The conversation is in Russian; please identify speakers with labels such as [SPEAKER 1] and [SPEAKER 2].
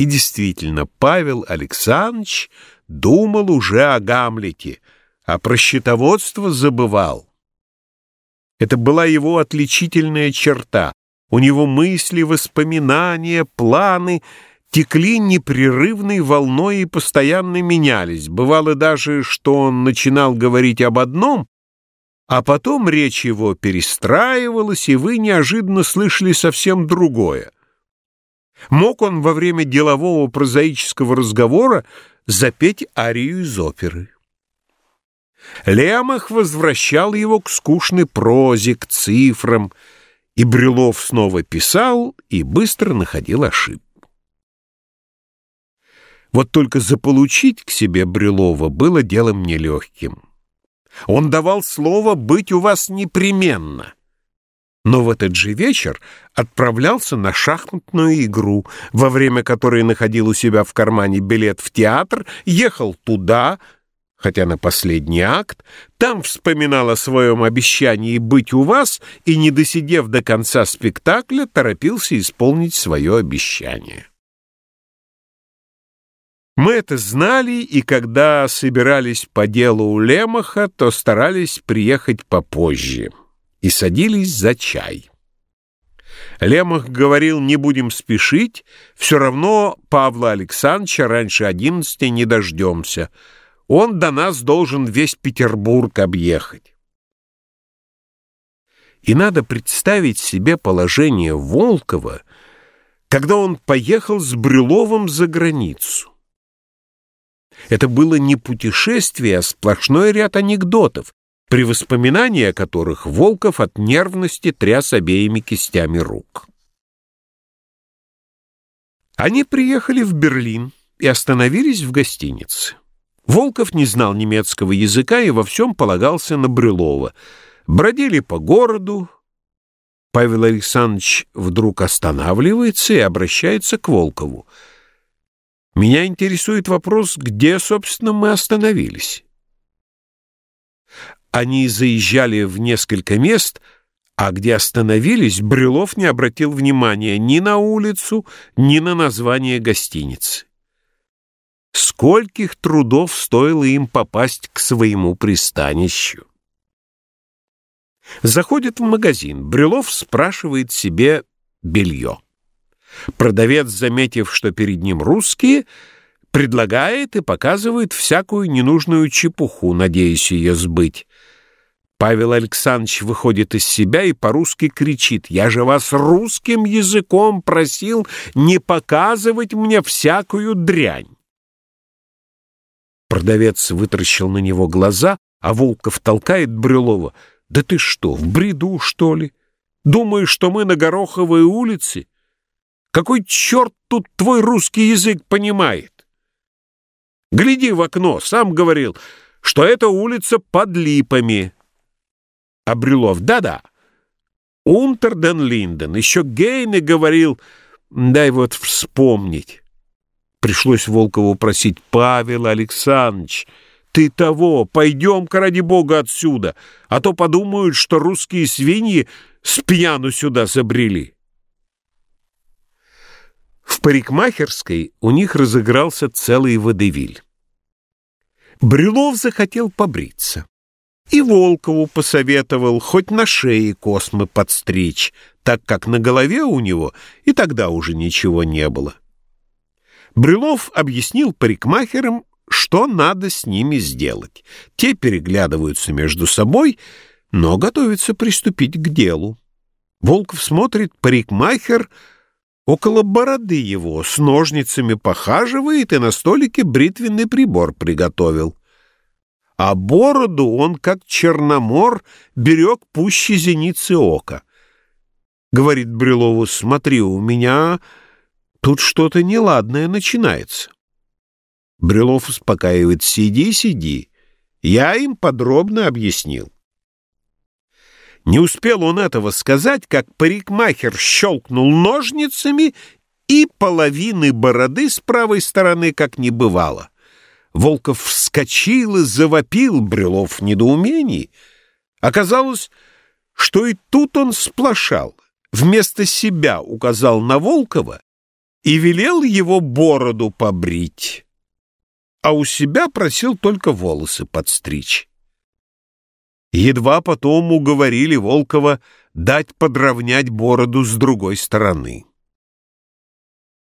[SPEAKER 1] И действительно, Павел Александрович думал уже о Гамлете, а про счетоводство забывал. Это была его отличительная черта. У него мысли, воспоминания, планы текли непрерывной волной и постоянно менялись. Бывало даже, что он начинал говорить об одном, а потом речь его перестраивалась, и вы неожиданно слышали совсем другое. Мог он во время делового прозаического разговора запеть арию из оперы. Лемах возвращал его к скучной прозе, к цифрам, и Брюлов снова писал и быстро находил ошибку. Вот только заполучить к себе Брюлова было делом нелегким. Он давал слово быть у вас непременно. Но в этот же вечер отправлялся на шахматную игру, во время которой находил у себя в кармане билет в театр, ехал туда, хотя на последний акт, там вспоминал о своем обещании быть у вас и, не досидев до конца спектакля, торопился исполнить свое обещание. Мы это знали, и когда собирались по делу у Лемаха, то старались приехать попозже и садились за чай. Лемах говорил, не будем спешить, все равно Павла Александровича раньше одиннадцати не дождемся. Он до нас должен весь Петербург объехать. И надо представить себе положение Волкова, когда он поехал с Брюловым за границу. Это было не путешествие, а сплошной ряд анекдотов, при воспоминании о которых Волков от нервности тряс обеими кистями рук. Они приехали в Берлин и остановились в гостинице. Волков не знал немецкого языка и во всем полагался на Брюлова. Бродили по городу. Павел Александрович вдруг останавливается и обращается к Волкову — меня интересует вопрос, где, собственно, мы остановились. Они заезжали в несколько мест, а где остановились, Брюлов не обратил внимания ни на улицу, ни на название гостиницы. Скольких трудов стоило им попасть к своему пристанищу. Заходит в магазин, Брюлов спрашивает себе белье. Продавец, заметив, что перед ним русские, предлагает и показывает всякую ненужную чепуху, надеясь ее сбыть. Павел Александрович выходит из себя и по-русски кричит «Я же вас русским языком просил не показывать мне всякую дрянь!» Продавец вытаращил на него глаза, а Волков толкает Брюлова «Да ты что, в бреду, что ли? Думаешь, что мы на Гороховой улице?» Какой черт тут твой русский язык понимает? Гляди в окно, сам говорил, что это улица под липами. А Брюлов, да-да, Унтерден Линден, еще Гейне говорил, дай вот вспомнить. Пришлось Волкову просить, Павел Александрович, ты того, пойдем-ка ради бога отсюда, а то подумают, что русские свиньи с пьяну сюда забрели. В парикмахерской у них разыгрался целый водевиль. Брюлов захотел побриться. И Волкову посоветовал хоть на шее космы подстричь, так как на голове у него и тогда уже ничего не было. Брюлов объяснил парикмахерам, что надо с ними сделать. Те переглядываются между собой, но готовятся приступить к делу. Волков смотрит, парикмахер — Около бороды его с ножницами похаживает и на столике бритвенный прибор приготовил. А бороду он, как черномор, берег пуще зеницы ока. Говорит Брюлову, смотри, у меня тут что-то неладное начинается. Брюлов успокаивает, сиди, сиди. Я им подробно объяснил. Не успел он этого сказать, как парикмахер щелкнул ножницами, и половины бороды с правой стороны как не бывало. Волков вскочил и завопил Брюлов в недоумении. Оказалось, что и тут он сплошал. Вместо себя указал на Волкова и велел его бороду побрить, а у себя просил только волосы подстричь. Едва потом уговорили Волкова дать подровнять бороду с другой стороны.